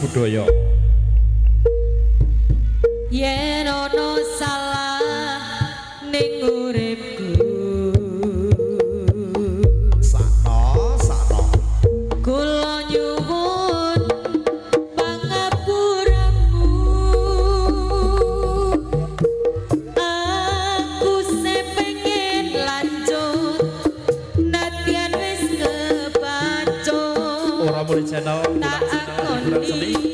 budaya. Yen ana salah ning uripku. Sakno sakno. Kula nyuwun pangapuramu. Aku sepengin lanjut nadyan wis kebacut ora mulih channel Também.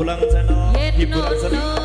pulang sana, hiburan seni.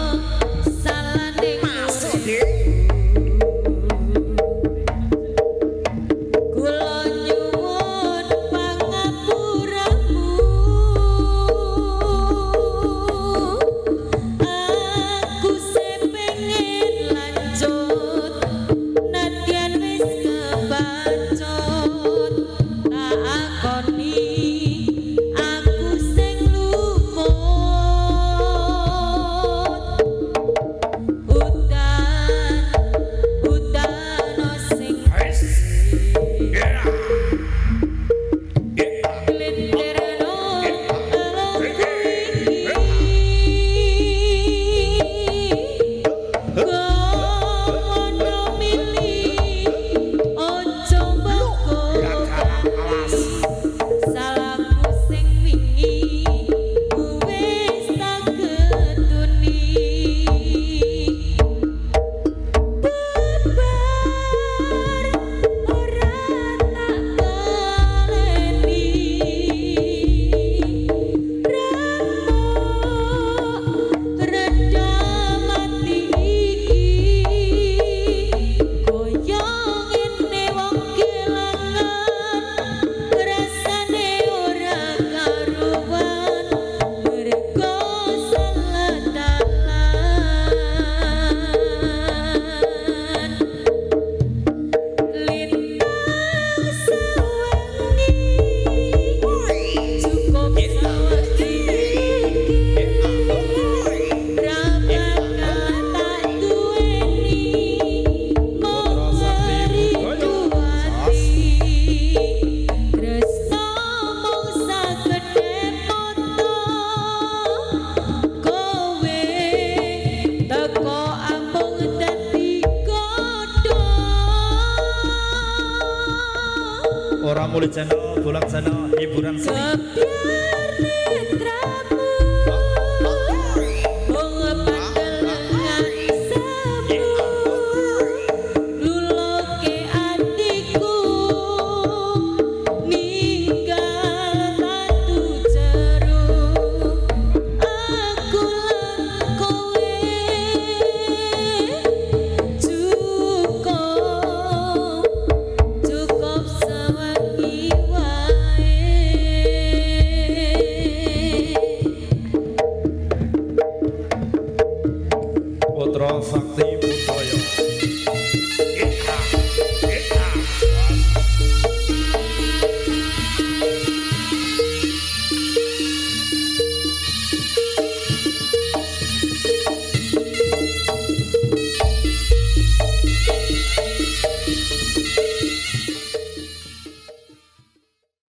Suara mulut sana, pulang sana, hiburan seni.